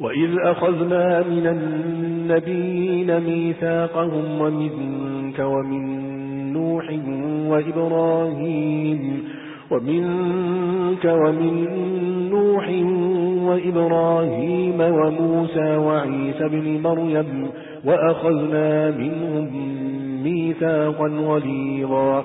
وإذ أخذنا من النبيين ميثاقهم ومنك ومن نوح وإبراهيم ومنك ومن نوح وإبراهيم وموسى وعيسى بن مريم وأخذنا منهم ميثاقا غليظا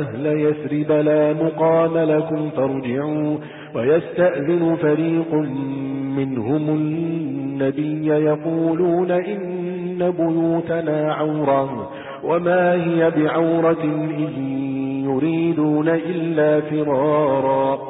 أهل يثرب لا مقام لكم فارجعوا ويستأذن فريق منهم النبي يقولون إن بيوتنا عورة وما هي بعورة إن يريدون إلا فرارا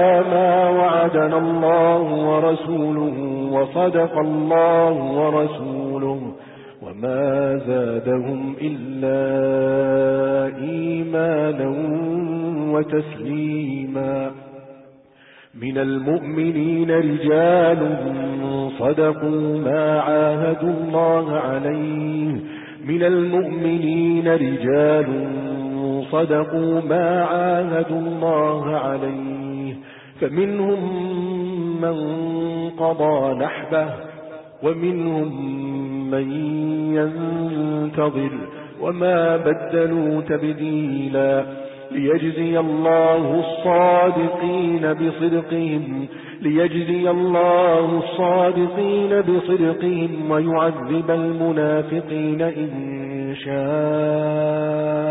وعدنا الله ورسوله وصدق الله ورسوله وما زادهم إلا إيمانا وتسليما. من المؤمنين رجال صدقوا ما عاهدوا الله عليه. من المؤمنين رجال صدقوا ما عاهدوا الله عليه. فمنهم من قضى نحبه ومنهم من ينتظر وما بدلوا تبديلا ليجزي الله الصادقين بصدقهم ليجزي الله الصادقين بصدقهم ويعذب المنافقين إن شاء.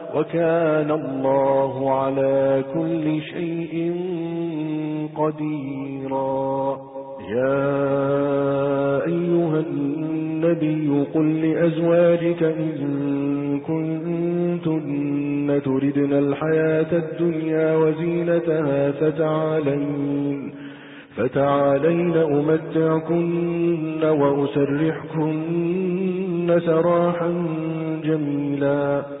وكان الله على كل شيء قديرا. يا أيها النبي قل لأزواجك إن كنتن تردن الحياة الدنيا وزينتها فتعالين فتعالين أمتعكن وأسرحكن سراحا جميلا.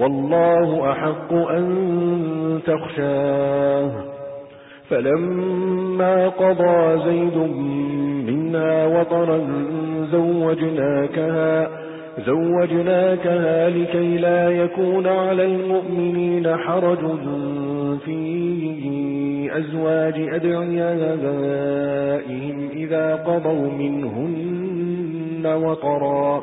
والله أحق أن تخشاه. فلما قضى زيد منا وطرا زوجناكها زوجناكها لكي لا يكون على المؤمنين حرج في أزواج أدعيائهم إذا قضوا منهن وطرا.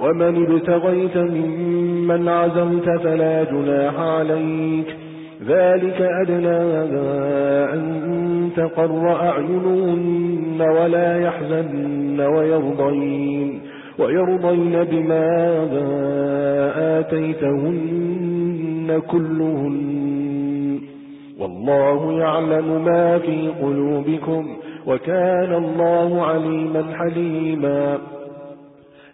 ومن ابتغيت ممن عزمت فلا جناح عليك ذلك أدنى أن تقر أعينهن ولا يحزن ويرضين ويرضين بما آتيتهن كلهن والله يعلم ما في قلوبكم وكان الله عليما حليما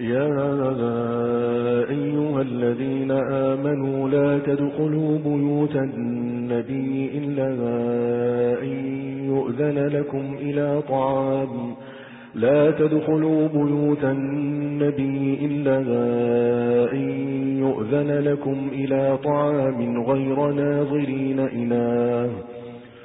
يا أيها الذين آمنوا لا تدخلوا بيوت النبي إلا أن يؤذن لكم إلى طعام. لا تدخلوا بيوت النبي إلا أن يؤذن لكم إلى طعام غير ناظرين إله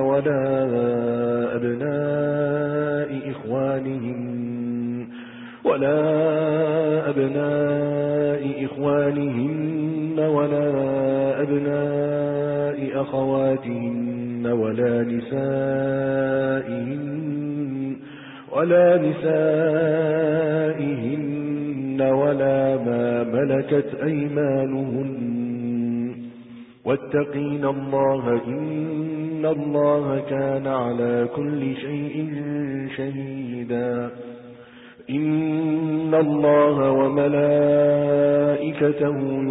ولا أبناء إخوانهن ولا أبناء إخوانهن ولا أبناء أخواتهن ولا نسائهن ولا نسائهن ولا ما ملكت أيمانهن. واتقين الله إن الله كان على كل شيء شهيدا. إن الله وملائكته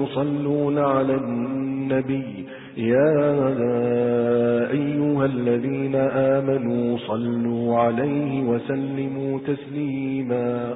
يصلون على النبي. يا أيها الذين آمنوا صلوا عليه وسلموا تسليما.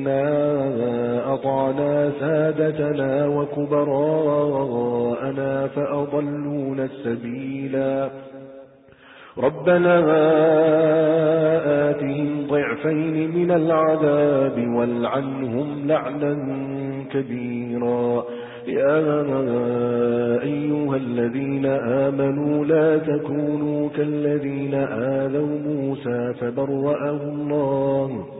إنا أطعنا سادتنا وكبراءنا فأضلون السبيلا ربنا آتهم ضعفين من العذاب والعنهم لعنا كبيرا يا أيها الذين آمنوا لا تكونوا كالذين آذوا موسى فبرأه الله